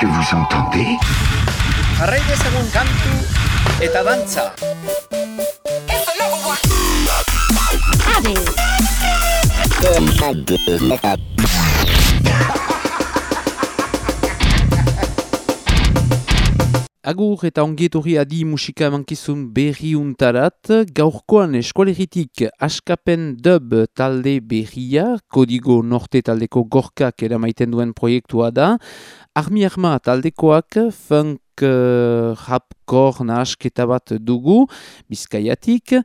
que vous entendez. Reyes un cantu et danza. Agur eta ongietorri adi musika mankizun berri untarat, gaurkoan eskualeritik askapen dub talde berria, kodigo norte taldeko gorkak eramaiten duen proiektua da, armi arma taldekoak funk uh, rapkor nahasketa bat dugu, bizkaiatik,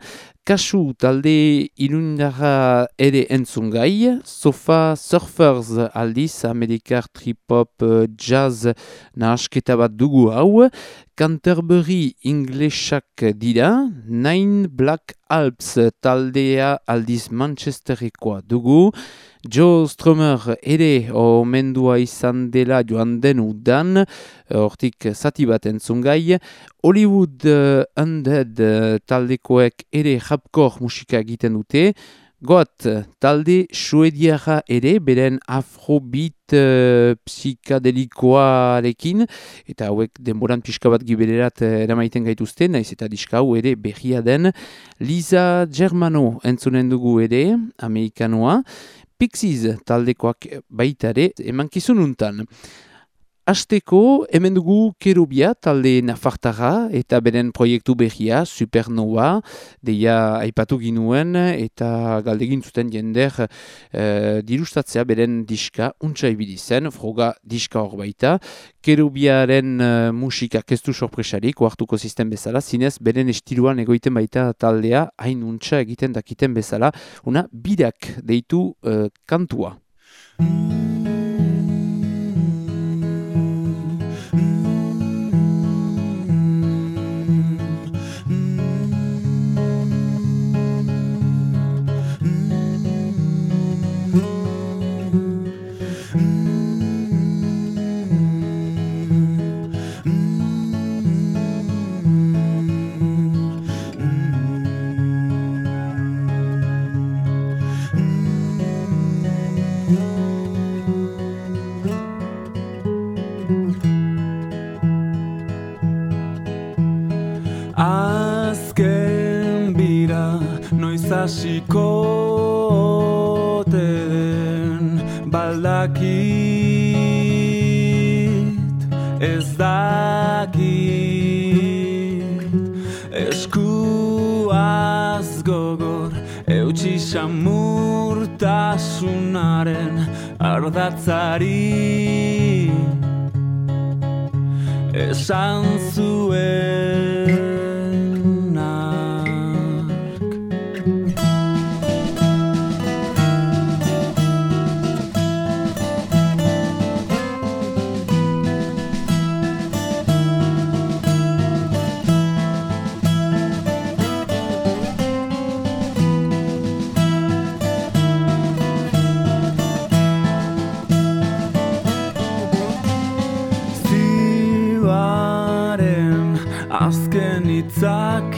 kasu talde ilundarra ere entzungai, sofa surfers aldiz, amerikar trip-hop uh, jazz nahasketa bat dugu hau, Canterbury inglesak dira, Nine Black Alps taldea aldiz Manchesterikoa dugu, Joe Strummer ere omendua izan dela joan den udan, hortik zati bat entzungai, Hollywood uh, Undead uh, taldekoek ere rapkor musika egiten dute, Goat, talde suediara ere, beren afrobeat uh, psikadelikoarekin, eta hauek denboran pixka bat gibererat uh, eramaiten gaituzte, naiz eta diska hau ere berria den, Lisa Germano entzunen dugu ere, amerikanoa, Pixies taldekoak baitare emankizun untan. Azteko, hemen dugu Kerubia talde nafartara eta beren proiektu behia, Supernova, deia aipatu ginuen eta galdegin zuten jender e, dirustatzea beren diska untsa ibili zen, froga diska hor baita. Kerubiaren uh, musika kestu sorpresarik, oartuko sistem bezala, zinez beren estiluan egoiten baita taldea, hain untsa egiten dakiten bezala, una bidak deitu uh, kantua. Noiz hasiko ote den baldakit ez dakit. Eskuaz gogor eutxi samurtasunaren ardatzari. Esan zuen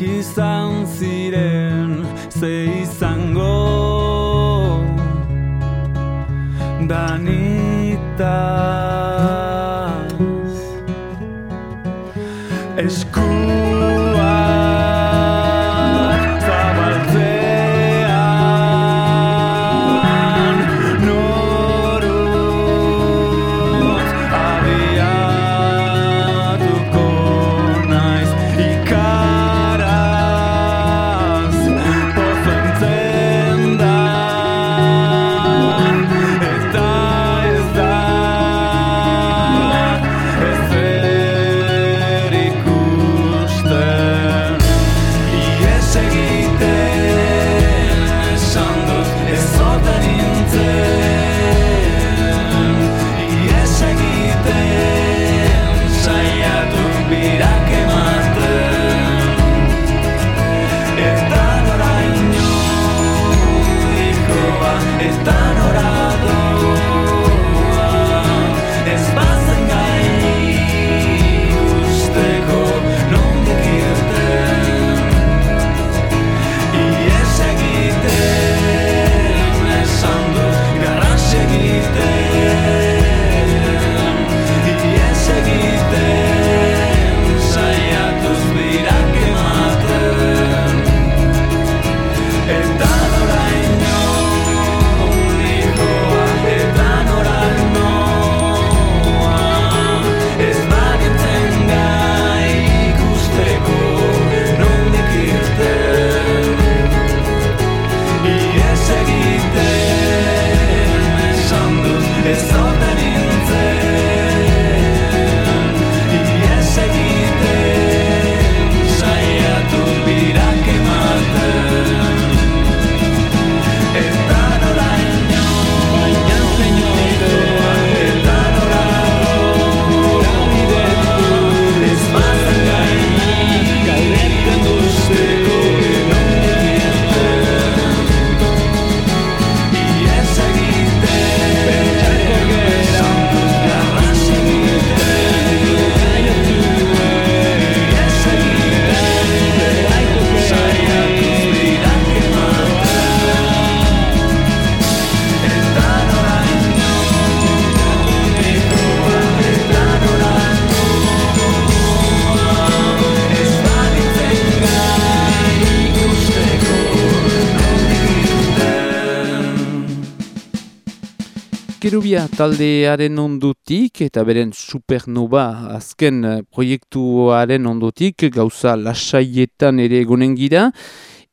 izan ziren ze izango Kerubia taldearen ondutik eta beren supernova azken eh, proiektuaren ondutik gauza lasaietan ere egonen gira.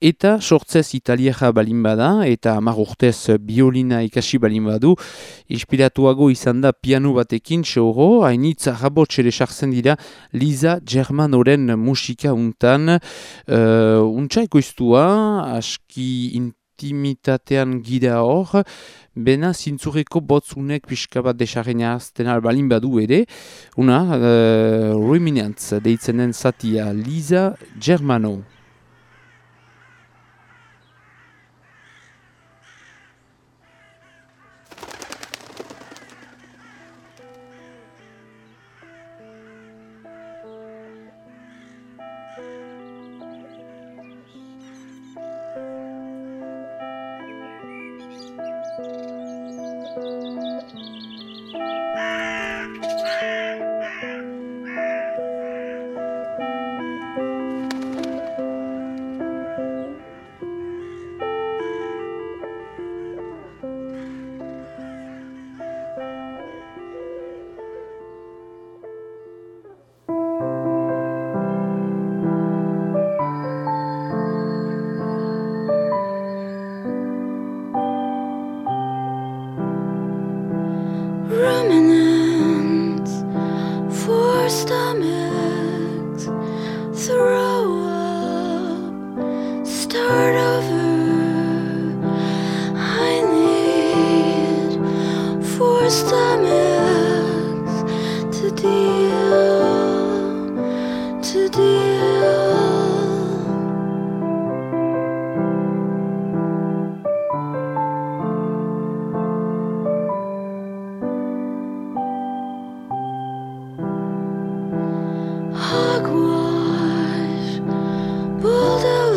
Eta sortzez italiaja balin bada eta hamar urtez biolina ikasi balin badu. Inspiratuago izan da piano batekin xoro, hainitz arrabotx ere sartzen dira Liza Germanoren musika untan. Uh, untsa ekoiztua aski intimitatean gira hor. Bena zintzureko botzunek pixka bat desarrena azten balin badu ere. Una uh, ruminantz deitzen den zatia Liza Germano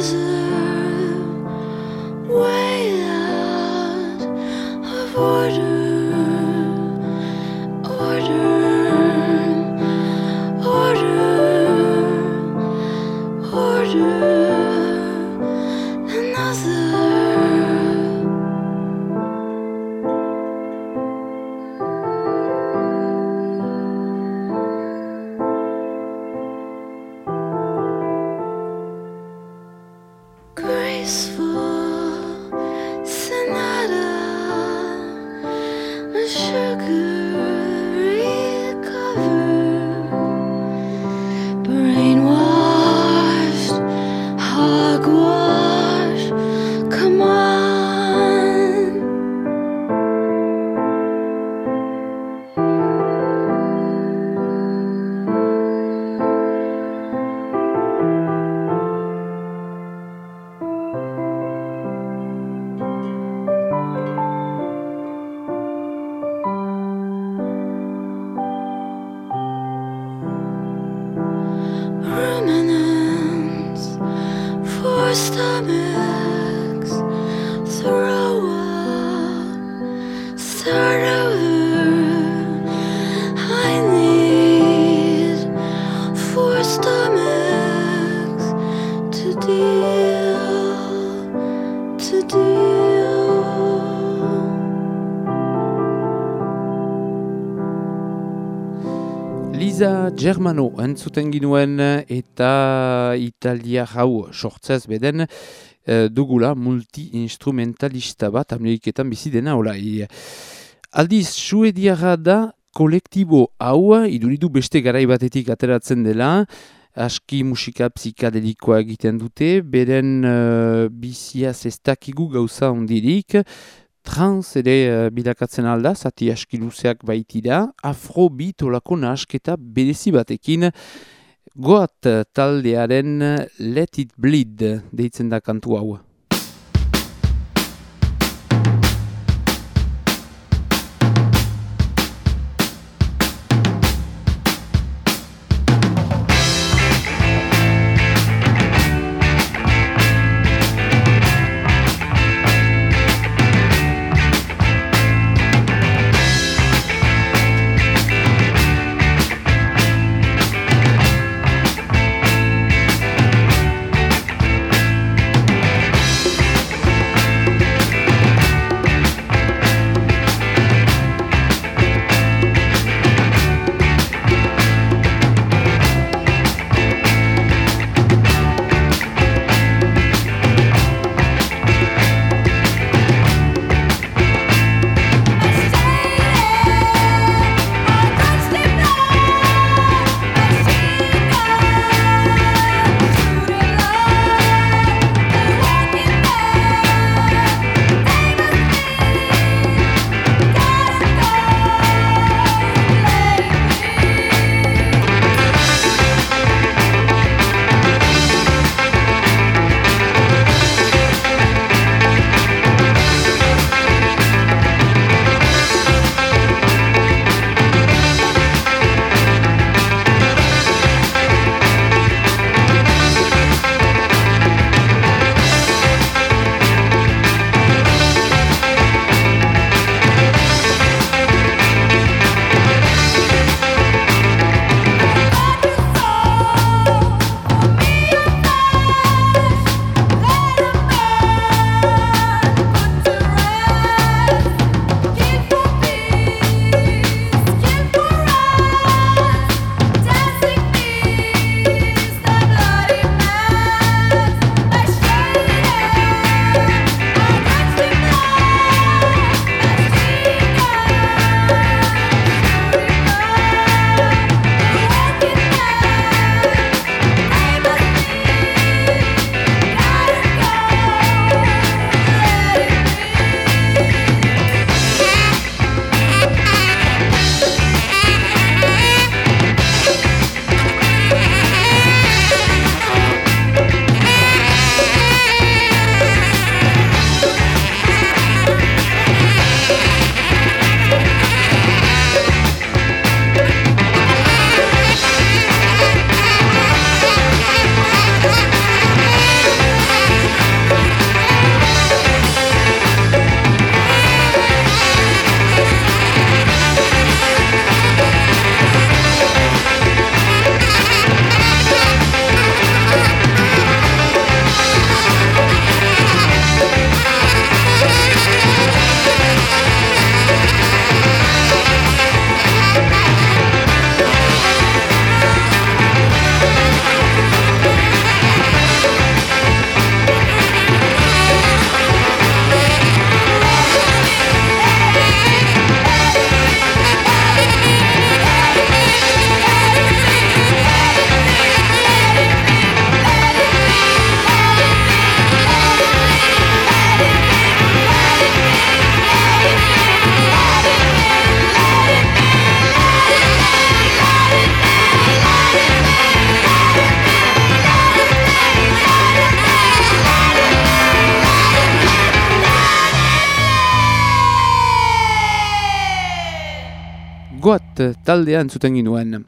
是。Germano entzuten ginuen eta Italia hau sortzez beden eh, dugula multi-instrumentalista bat Ameriketan bizi dena olai. Aldiz, suediara da kolektibo hau, iduridu beste garai batetik ateratzen dela, aski musika psikadelikoa egiten dute, beren uh, biziaz ez dakigu gauza ondirik, trans ere uh, bilakatzen alda, zati aski luzeak baitira, afrobeat olako nahasketa berezi batekin, goat eh, taldearen Let It Bleed deitzen da kantu hau. Goat taldea entzuten ginuen.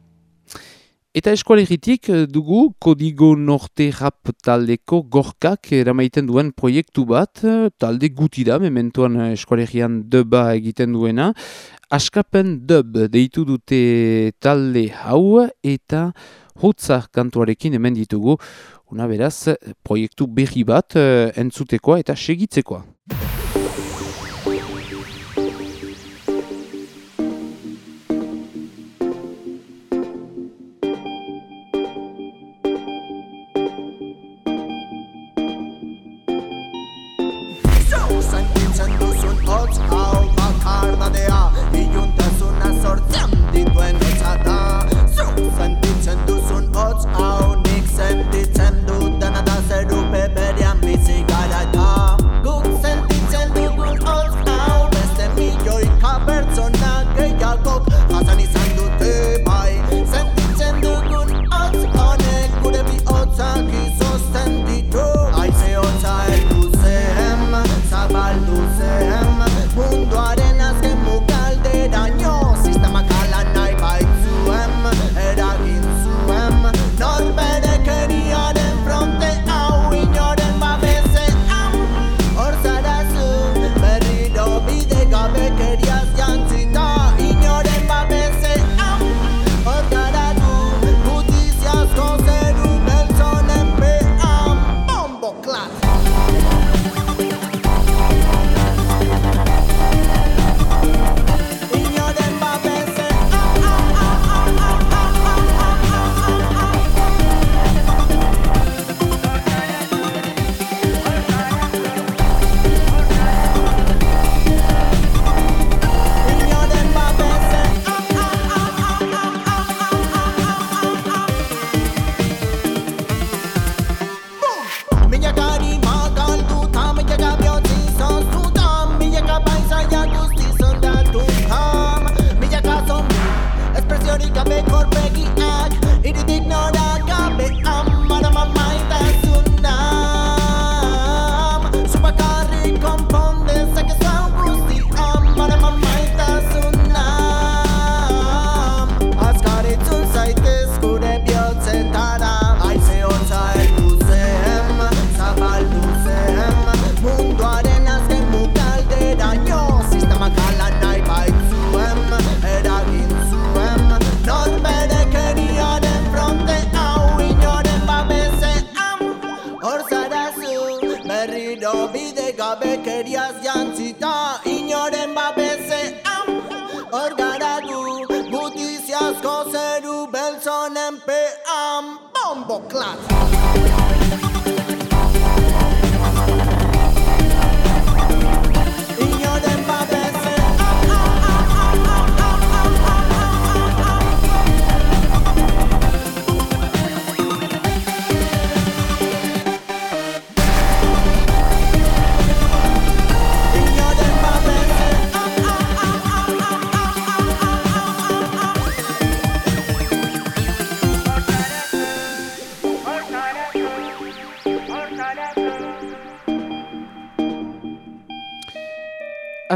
Eta eskualeritik dugu kodigo norte rap taldeko gorkak eramaiten duen proiektu bat, talde guti da, mementoan eskualerian deba egiten duena. Askapen dub deitu dute talde hau eta hotza kantuarekin hemen ditugu. Una beraz, proiektu berri bat eh, entzutekoa eta segitzekoa.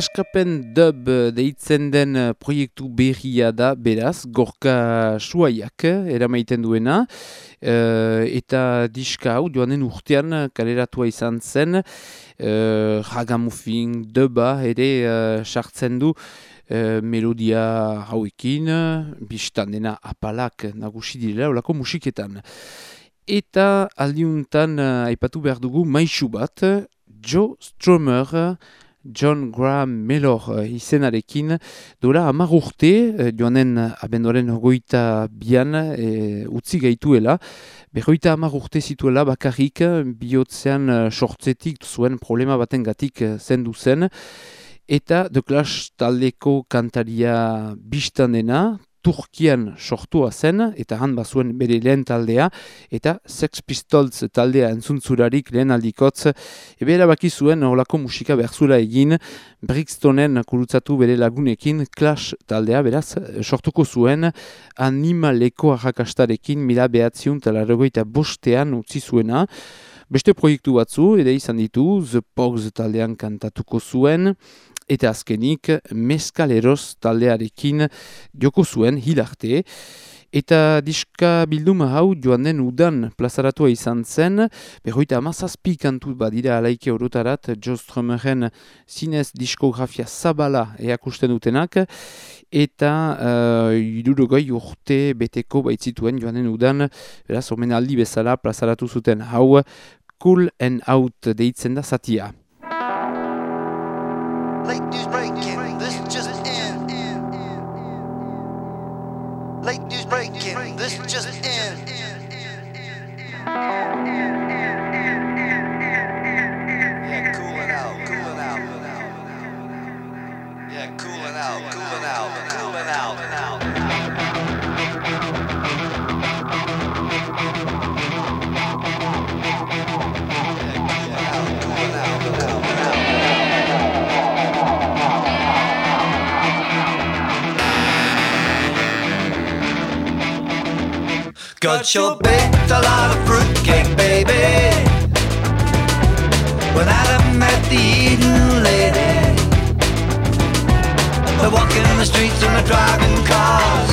Askapen dub deitzen den eh, proiektu berria da, beraz, gorka suaiak eh, eramaiten duena, eh, eta diska hau joanen urtean eh, kaleratua izan zen, eh, ragamufin duba ere eh, sartzen du eh, melodia hauekin, biztan dena apalak nagusi direla olako musiketan. Eta aldiuntan eh, aipatu behar dugu maisu bat, Joe Stromer, John Graham Mellor eh, izenarekin dola hamar urte, eh, joanen abendoren hogeita bian eh, utzi gaituela, berroita hamar urte zituela bakarrik bihotzean sortzetik zuen problema baten gatik zendu zen, eta The Clash taldeko kantaria biztan dena, Turkian sortua zen, eta han bazuen bere lehen taldea, eta Sex Pistols taldea entzuntzurarik lehen aldikotz, ebe erabaki zuen holako musika berzula egin, Brixtonen kurutzatu bere lagunekin Clash taldea, beraz, sortuko zuen, animaleko arrakastarekin mila behatziun talarrogoita bostean utzi zuena, Beste proiektu batzu, ere izan ditu, The Pogs taldean kantatuko zuen, eta azkenik Meskaleros taldearekin joko zuen hilarte. Eta diska bilduma hau joan den udan plazaratua izan zen, berroita amazazpi kantu badira alaike orotarat, Jo Strömeren zinez diskografia zabala eakusten dutenak, eta uh, irurogoi urte beteko baitzituen joan den udan, beraz, omenaldi bezala plazaratu zuten hau, Cool and Out deitzen da zatia. Late news breaking, this just in. Late news breaking, this just in. Got your baked a lot of fruitcake, baby. When Adam met the Eden lady, they're walking the streets and they're driving cars.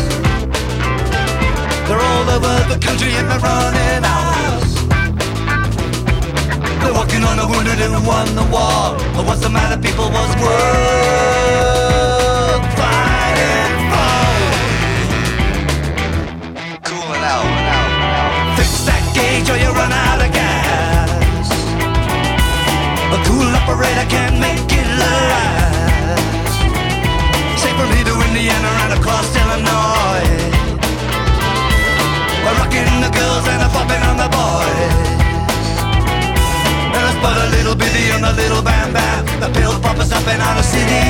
They're all over the country and they're running hours. They're walking on the wounded and won the war. But what's the matter, people? Was worth gauge or you run out of gas. A cool operator can make it last. Say from here to Indiana and across Illinois. We're rocking the girls and a popping on the boys. And it's but a little bitty on the little bam bam. The pill poppers up in our city.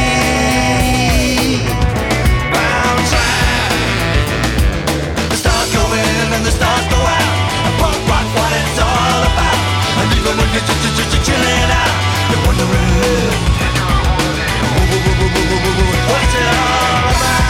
Bound track. The stars go in and the stars go out. Punk rock, what it's all about. And even when you're just, just, just chilling out, you're wondering. What's it all about?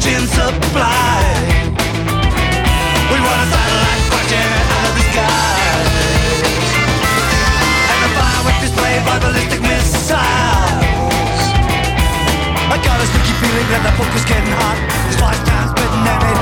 The supply. We want a satellite crashing out of the sky. And a firework display by ballistic missiles. I got a sticky feeling that the book is getting hot. This lifetime's been and it's Third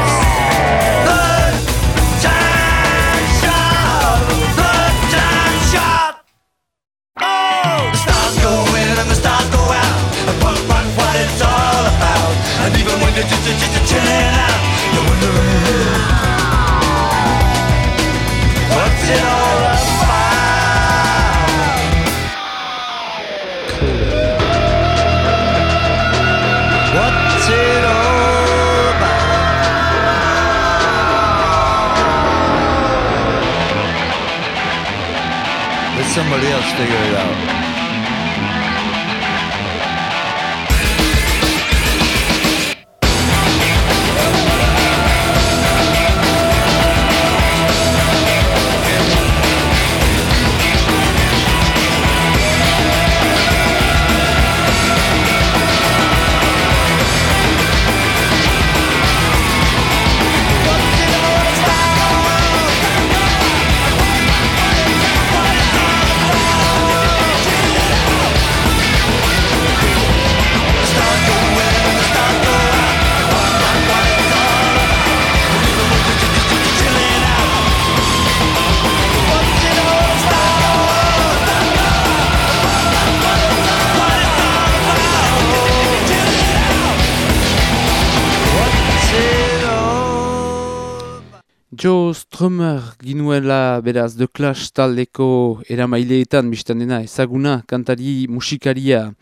somebody else figure it out. Joe Strummer ginuela beraz The Clash taldeko eramaileetan biztan dena ezaguna kantari musikaria.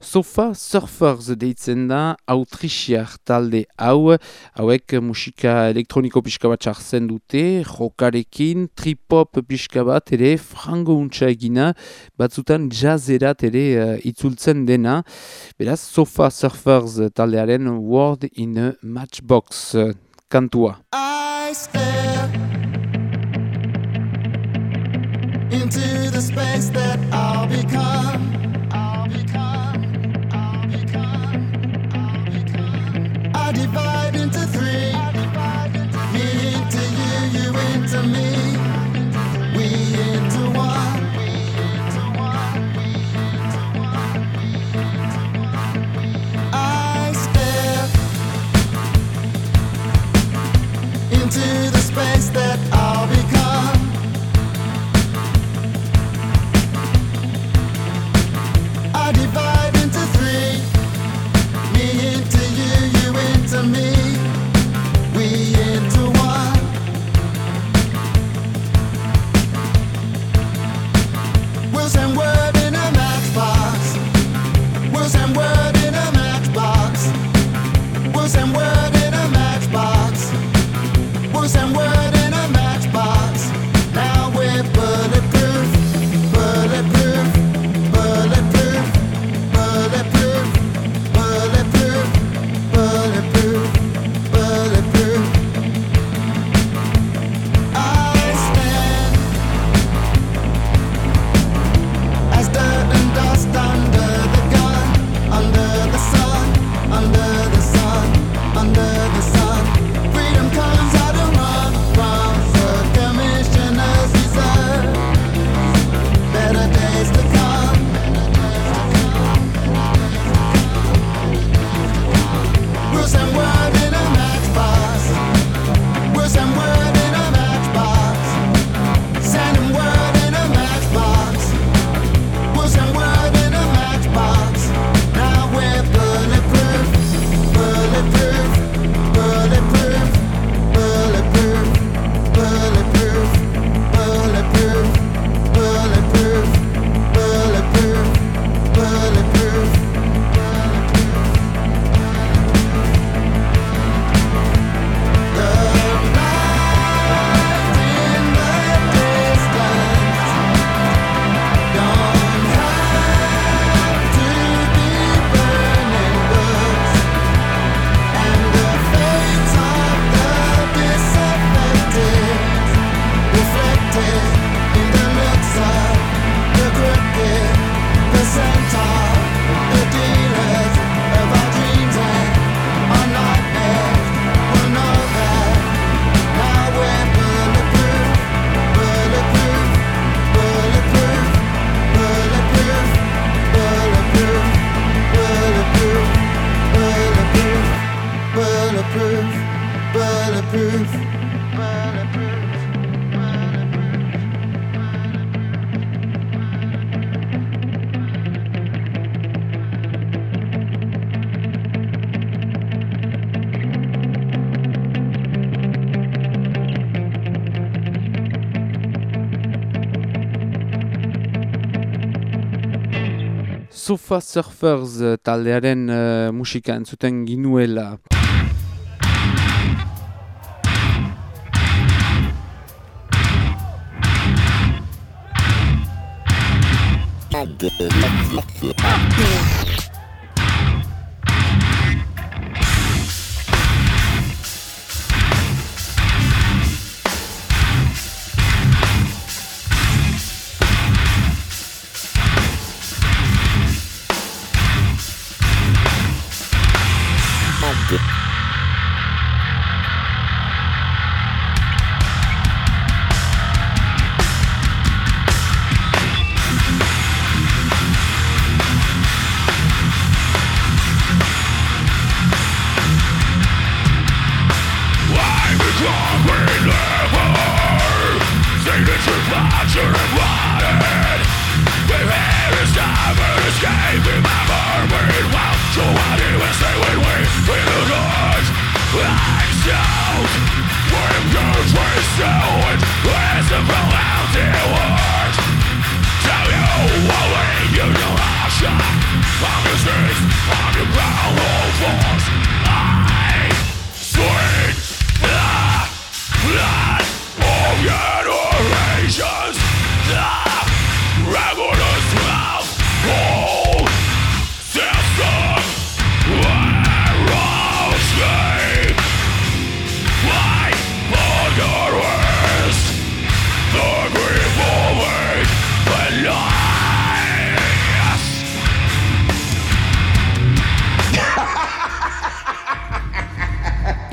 Sofa Surfers deitzen da autrixiar talde hau, hauek musika elektroniko pixka bat sartzen dute, jokarekin, trip-hop pixka bat ere, frango untsa egina, batzutan jazzerat ere uh, itzultzen dena. Beraz, Sofa Surfers taldearen Word in a Matchbox kantua. Into the space that. I'll become. I'll become. I divide into three. That I'll become. I divide into three. Me into you, you into me. We into one. We'll send word Sofa Surfers eh, taldearen eh, musika entzuten ginuela.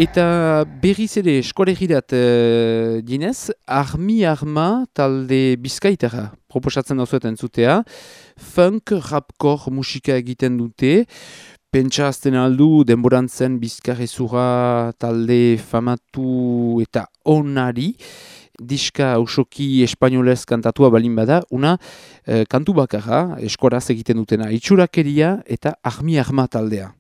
Eta berriz ere eskolegirat uh, dinez, armi arma talde bizkaitara proposatzen dauzueten zutea, funk rapkor musika egiten dute, pentsa azten aldu denborantzen bizkarrezura talde famatu eta onari, diska ausoki espainolez kantatua balin bada, una eh, kantu bakarra eskoraz egiten dutena, itxurakeria eta armi arma taldea.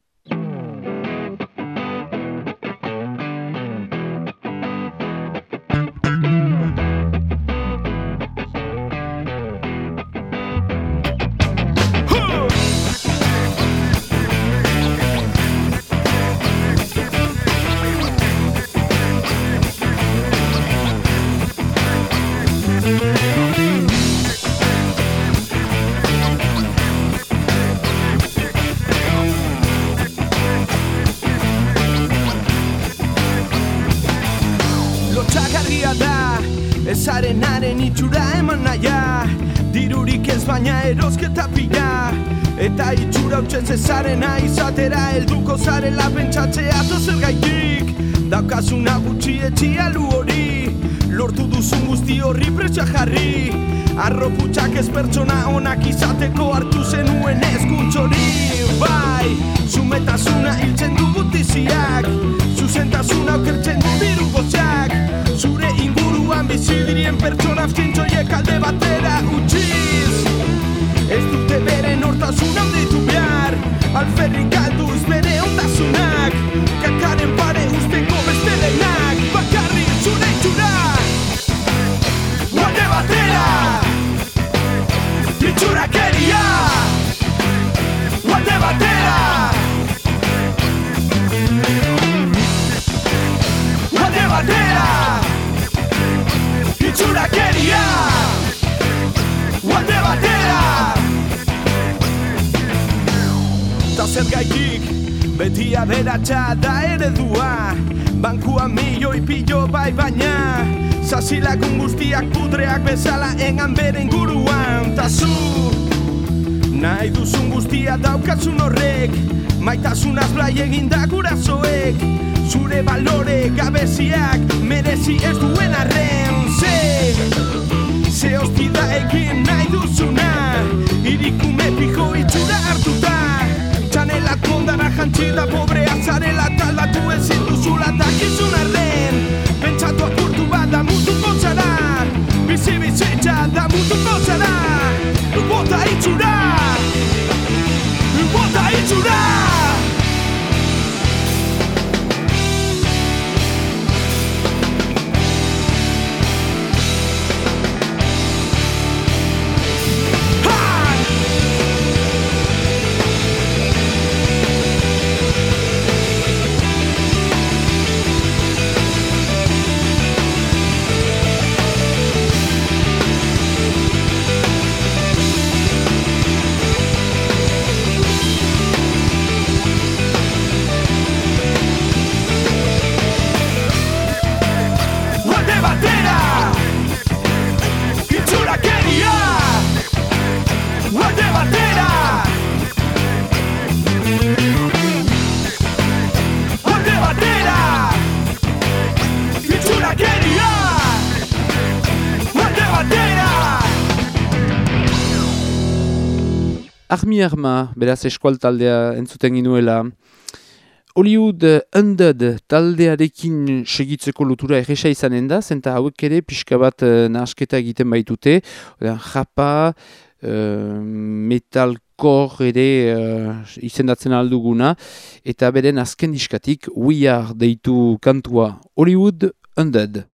Ezarenaren itxura eman naia. Dirurik ez baina erosketa pila. Eta itxura utxen zezarena izatera Elduko zarela pentsatzea zer gaitik Daukazuna gutxi etxialu hori. Lortu duzun guzti horri presia jarri. Arroputxak ez pertsona onak izateko hartu zenuen eskuntz hori. Bai, zumetasuna hiltzen du gutiziak Zuzentasuna okertzen du diru gotxak. Zure inguruan bizi dirien pertsona abstintzoiek alde batera utziz. Ez dute bere nortasuna handitu behar Alferrik galduz bere ondasunak. Kakaren pare usteko beste denak Bakarrik zure itxura Alde batera Itxurakeria Alde batera. Alde batera. Itxurakeria Alde batera Ta zer gaitik Beti aberatsa da eredua. Bankua milioi pilo bai baina Zazilakun guztiak pudreak bezala engan bere inguruan. Ta zu Nahi duzun guztia daukazun horrek Maitasunaz blai egin da gurasoek. Zure balore gabeziak merezi ez duen arren Ze, ze hostida egin nahi duzuna. Irikume pijo itxura hartuta. Txanela kondara jantxita pobrea zarela Taldatu ezin duzula dakizun arren Armi arma, beraz eskual taldea entzuten ginuela. Hollywood Undead taldearekin segitzeko lotura erresa izanen da, zenta hauek ere pixka bat uh, nahasketa egiten baitute, Oda, japa, uh, metalcore ere uh, izendatzen alduguna, eta beren azken diskatik We Are deitu kantua Hollywood Undead.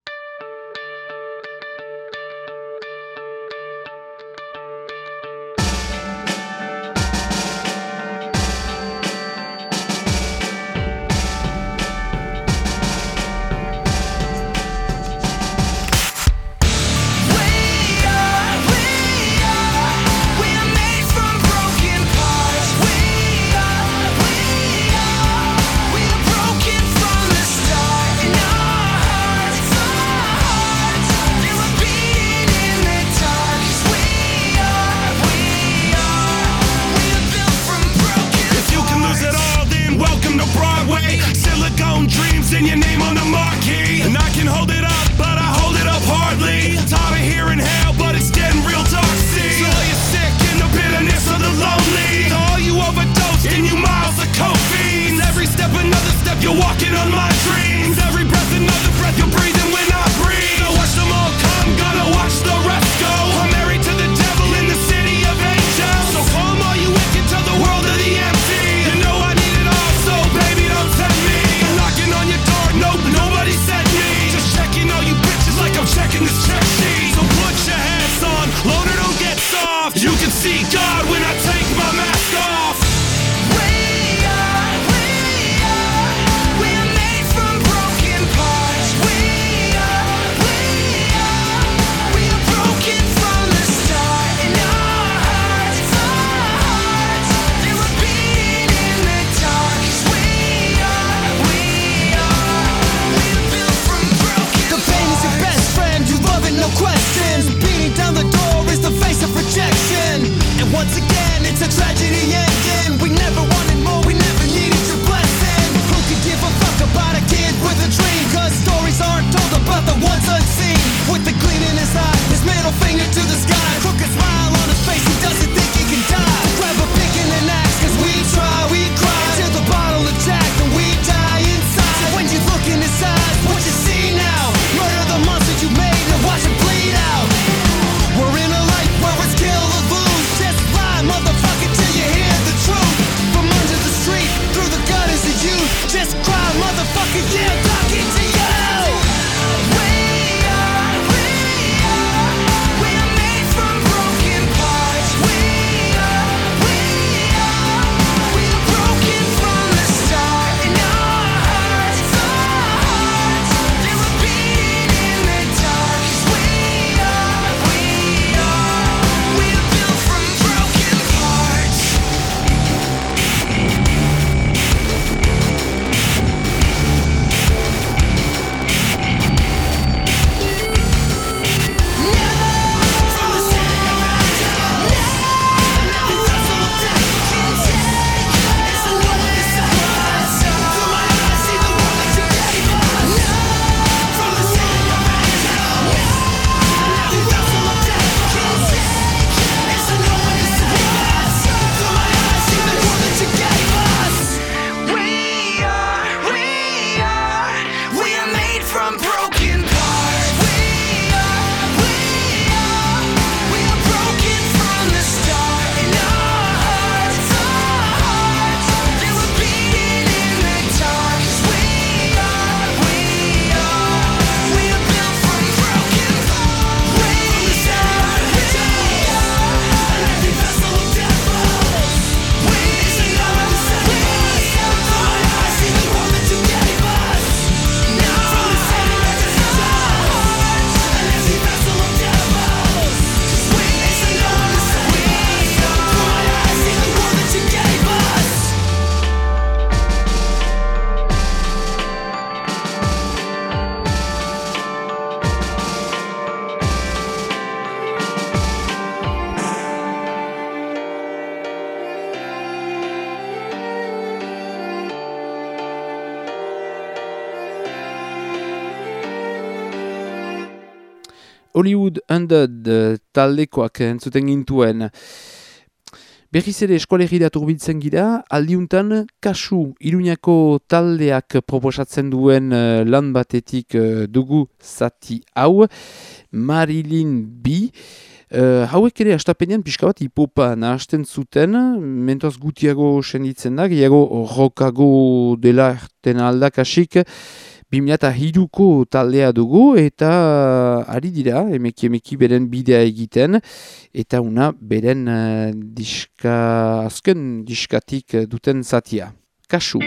Hollywood Undead eh, taldekoak entzuten gintuen. Berriz ere eskualegira turbiltzen gira, aldiuntan kasu iruñako taldeak proposatzen duen uh, lan batetik uh, dugu zati hau, Marilyn B. Uh, hauek ere astapenean pixka bat hipopa nahasten zuten, mentoaz gutiago senditzen da, gehiago rokago dela erten aldakasik, 2008ko taldea dugu eta eh, ari dira, emeki emeki beren bidea egiten eta una beren uh, diska, azken diskatik eh, duten zatia. Kasu.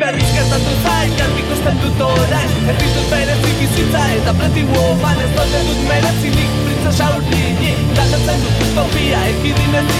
Berriz gertatu zain, garbi ikusten dut orain Erritut berezik bizitza eta platibu oman Ez dut dut merezinik, printza saurdinik Galdatzen dut utopia, ekidin ez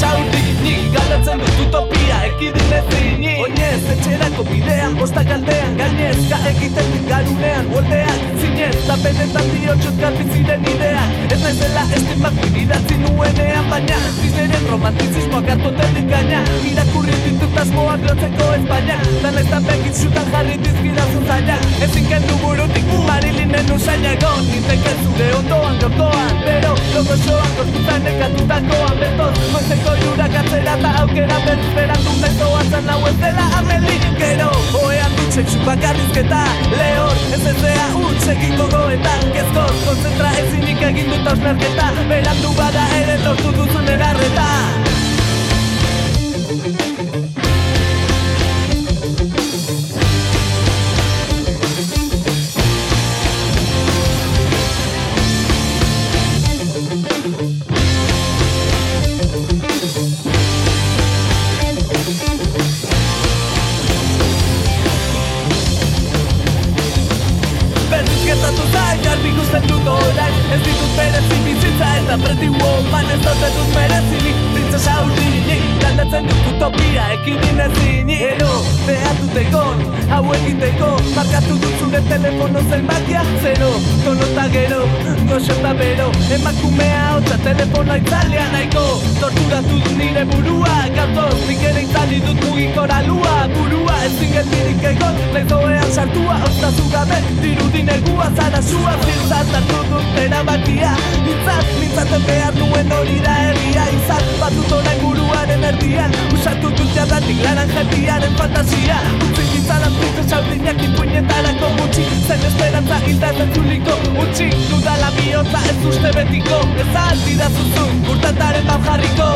Saldik nik galdetzen dut utopia ekidin ezin Oinez etxera Bizitzeko bidean, bostak aldean, gainezka egiten garunean Uolteak zinez, eta benetan diotxot garbitziren idean. Ez nahi zela ez dinbak bidiratzi nuenean, baina Bizeren romantizismoak hartu terrik gaina. Irakurri ditut asmoak lotzeko ez baina Dan ez da begit zutan jarri dizkira zuzaina Ez inken du burutik marilinen usaina egon. Nintzen kentzude ondoan gortoan, bero Logo soan gortuzan ekatutakoan betoz Noizeko jurak atzera eta aukera berzberatu Bezoa zan hau ez dela ameli Ke Gero, oean dut sexu bakarrizketa Lehor, ez ez zea utz egin gogoetan. Kezkor, konzentra ezinik egin dut ausnerketa Berandu bada ere lortu duzun erarreta telefono zenbakia Zero, tonota gero, goxo eta bero. Emakumea hotza telefono itzalea nahiko Torturatu dut nire burua. Gautoz, nik ere itzali dut mugikora lua. Burua, ezin geldirik egon, nahiz oean sartua. Oztazu gabe, dirudi negua zara sua. Ziltzat hartu dut erabakia Nintzat, nintzaten behar nuen hori da herria Izat, batut orain erdian Usatu dut jadatik laran jetiaren fantasia Utsi nintzalan printu saurinak ipuinetarako gutxi Zen esperantza hilda zentzuliko Utsi, dudala bihotza ez uste betiko Ez aldi da zuzun, urtataren bat jarriko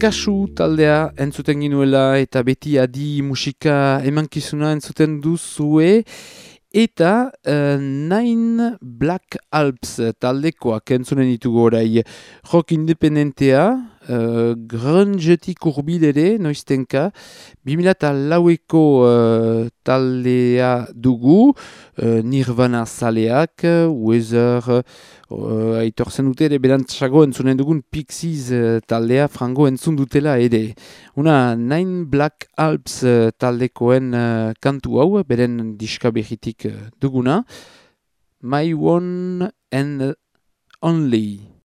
Kasu taldea entzuten ginuela eta beti adi musika emankizuna entzuten duzue. Eta uh, Nine Black Alps taldekoak entzunen ditugu orai rock independentea uh, grungetik urbil ere noiztenka 2008ko uh, taldea dugu uh, Nirvana zaleak Weather uh, aitortzen dute ere berantzago entzunen dugun Pixies uh, taldea frango entzun dutela ere. Una Nine Black Alps uh, taldekoen uh, kantu hau, beren diska behitik uh, duguna. My One and Only.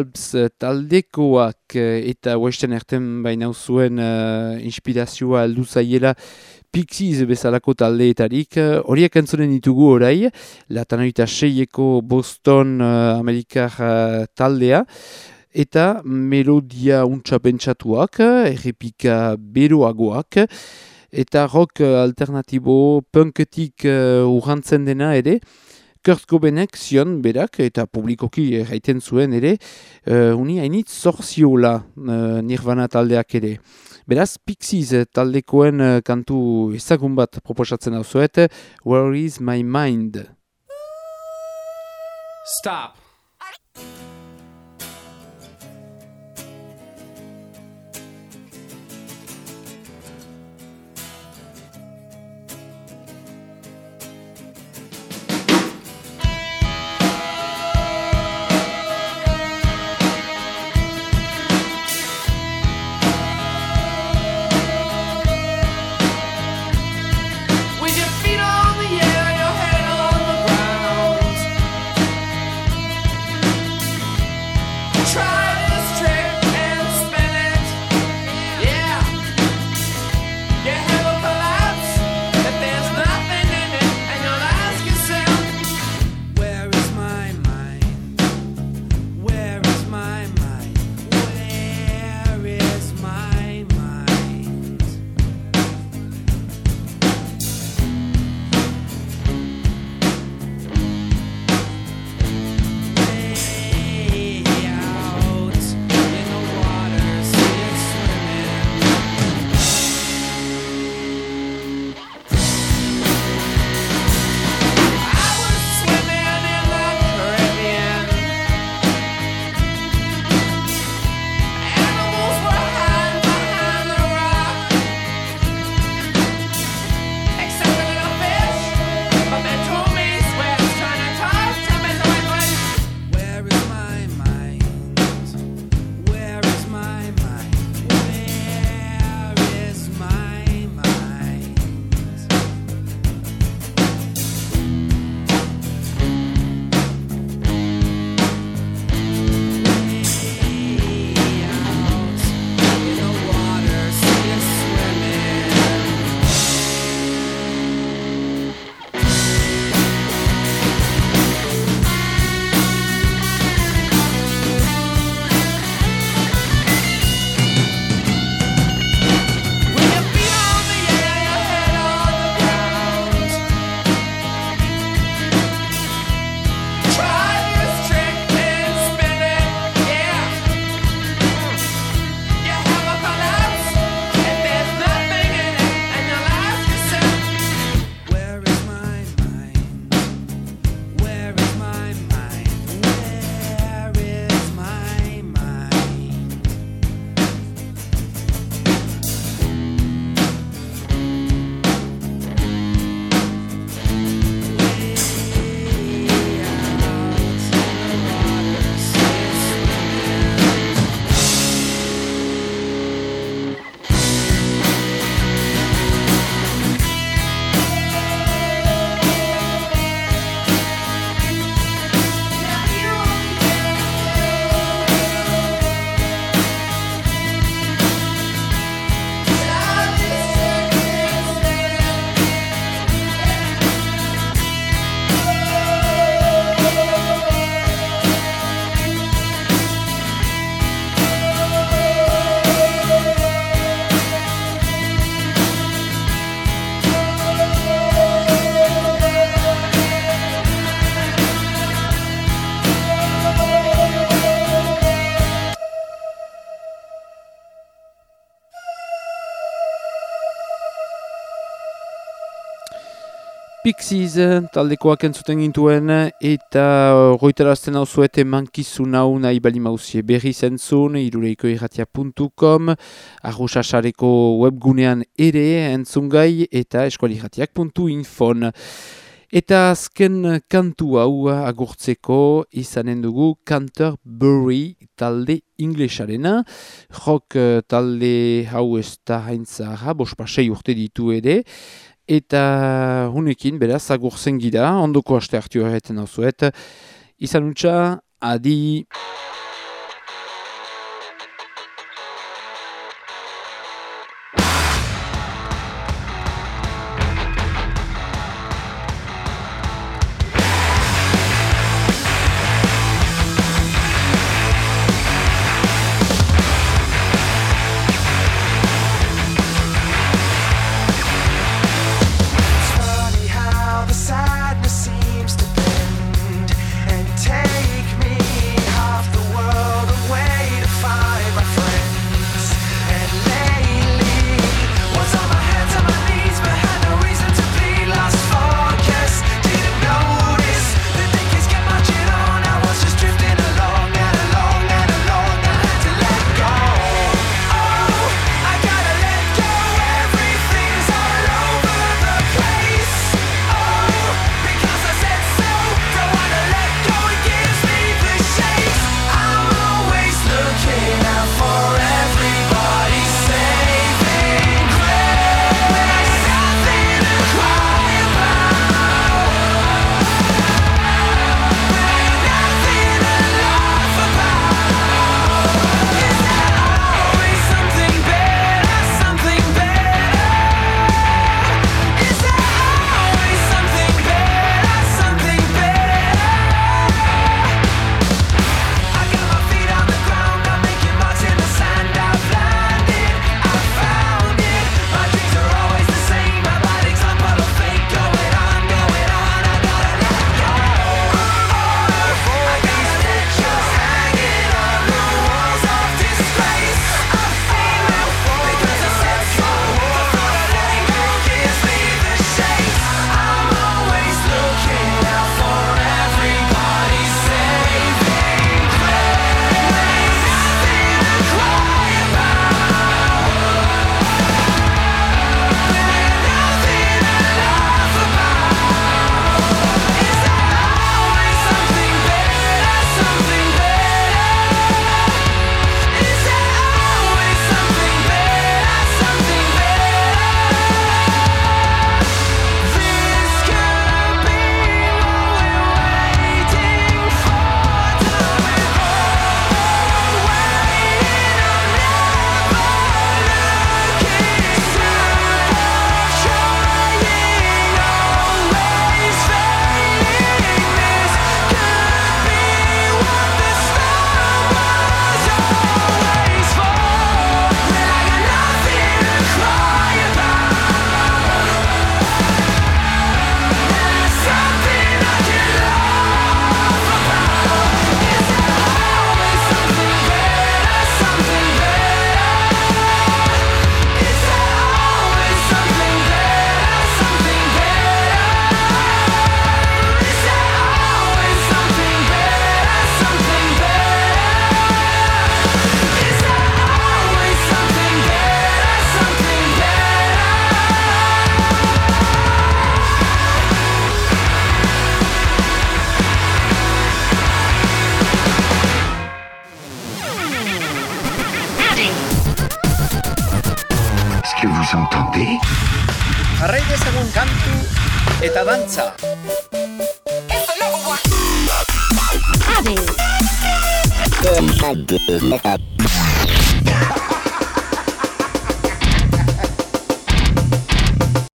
Alps taldekoak eh, eta Western erten baina zuen uh, inspirazioa aldu zaiela Pixies bezalako taldeetarik, eh, horiek entzunen ditugu orai, latanoita seieko Boston uh, Amerikar uh, taldea, eta melodia untsa pentsatuak, errepika beroagoak, eta rock alternatibo punketik uh, urrantzen dena ere, Kurt Cobanek zion berak eta publikoki erraiten zuen ere, uh, uni hainit zorziola uh, nirvana taldeak ere. Beraz, Pixies taldekoen uh, kantu ezagun bat proposatzen hau zuet, Where is my mind? Stop. Pixies taldekoak entzuten gintuen eta goitarazten hau zuete mankizun hau nahi bali mauzie berri zentzun iruleiko irratia.com arrosasareko webgunean ere entzungai eta eskualirratiak.infon Eta azken kantu hau agurtzeko izanen dugu Canterbury talde inglesarena. Rock eh, talde hau ez da haintzara, bospasei urte ditu ere. Eta hunekin, beraz, agurtzen gira, ondoko aste hartio erreten hau zuet. Izan utxa, adi!